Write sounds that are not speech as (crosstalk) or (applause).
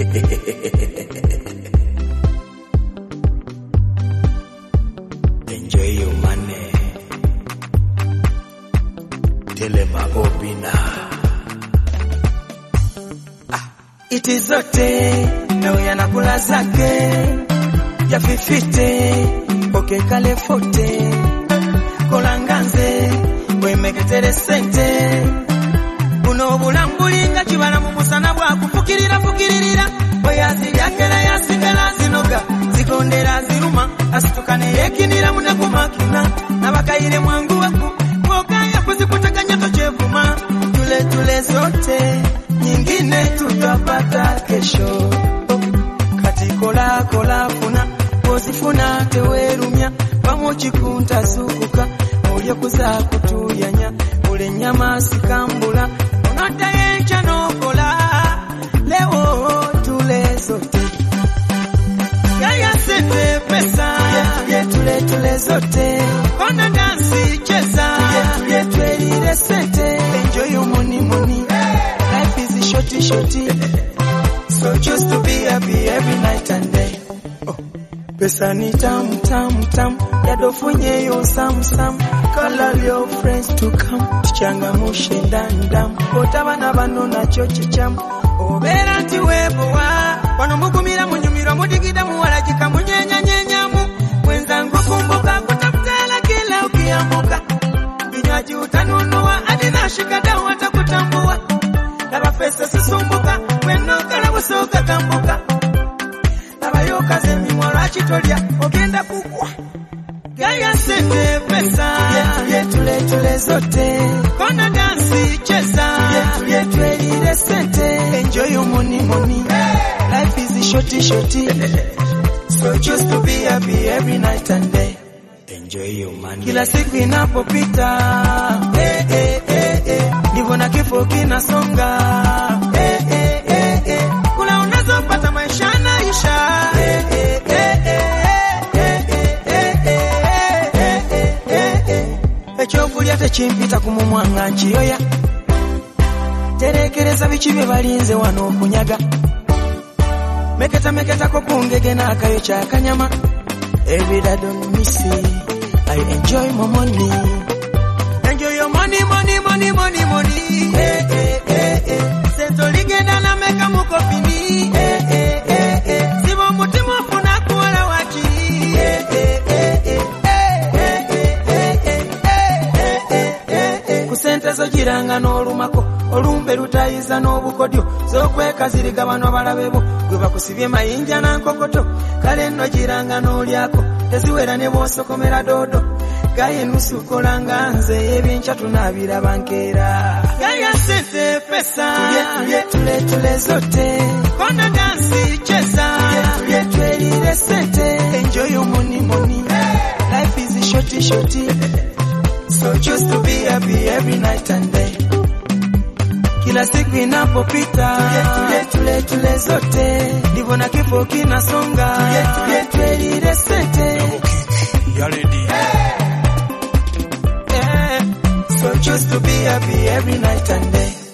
(laughs) Enjoy your money. Telema Obina. Ah, iti zote leo yanakula zake yafifite poke kale fote kolanganze bwemeketere sente buno obulambuli nga kibala mu musana bwakufukirira fukiririra. Bweyazi lyakera yasigala zinoga. Zigondera ziruma. Asituka neyekinira munakumakina nabakayire mwangu waku bwogaya kuzikutakanya tochevuma tule tule zote. Nyingine tutapata kesho. Kati kola kola funa. Ozifuna tewerumya pamuchikunta sukuka olyokuza kutuyanya. Buli nyama zote. Kona dansi cheza twelire sente enjoy your money money. Life is shorty shorty. (laughs) So choose to be happy every night and day. Oh. pesa ni tamu tamu tamu yadofunyeyo sam, call all your friends to come. Tuchangamushe ndani damu otabana bano nakyo kikyamu obeera nti weebowa wano vinywaji utanunua hadi nashikadau watakutambua laba pesa sisumbuka wenokala busoka kambuka. Labayokaza emimwa lwaki tolya ogenda kugwa gaya sente pesa. Yetu yetuletule zote. Kona dansi cheza yetwelire sente. Enjoy your money money. Life is shorty shorty. (laughs) So choose to be happy every night and day enjoy your money kila siku inapopita eh, eh, eh, eh. ndivyo na kifo kinasonga eh, eh, eh, eh. kula unazopata maisha naisha eh, eh, eh, eh, eh, eh, eh, eh, eh, eh, eh. ekyokulya tekimpita ku mumwa nga nkiyoya terekereza biki bye balinze wano okunyaga meketa meketako ku ngege n'akayo kyakanyama every day I don't miss it I enjoy my money. Enjoy your money, money, money, money, money. Eh, eh, eh, hey, hey, hey, hey. Sentolingenda na meka muko pini. Hey, hey, hey, hey. Simo mutima funa kuwala wachi. Hey, hey, hey, hey. Hey, hey, hey, hey. Hey, hey, hey, hey. Kusente zo jiranga n'olumako. Olumbe lutayiza n'obukodyo. Zokwekaziriga bano abalabe bo. Gwe bakusibye mayinja na nkokoto. Kale nno jiranga n'olyako. Teziwera ne bw'osokomera doodo. Gaye nze ebyenkya tunaabiraba nkeera gaya sente pesa. Tuletule zote. Kona dansi cheza sente. Enjoy your money money. Life is shorty shorty. So choose to be happy every night and day. Kila siku inapopita. Tule tule zote. Ndivyo na kifo kinasonga. Sente you're. Hey. Yeah. So choose to be happy every night and day.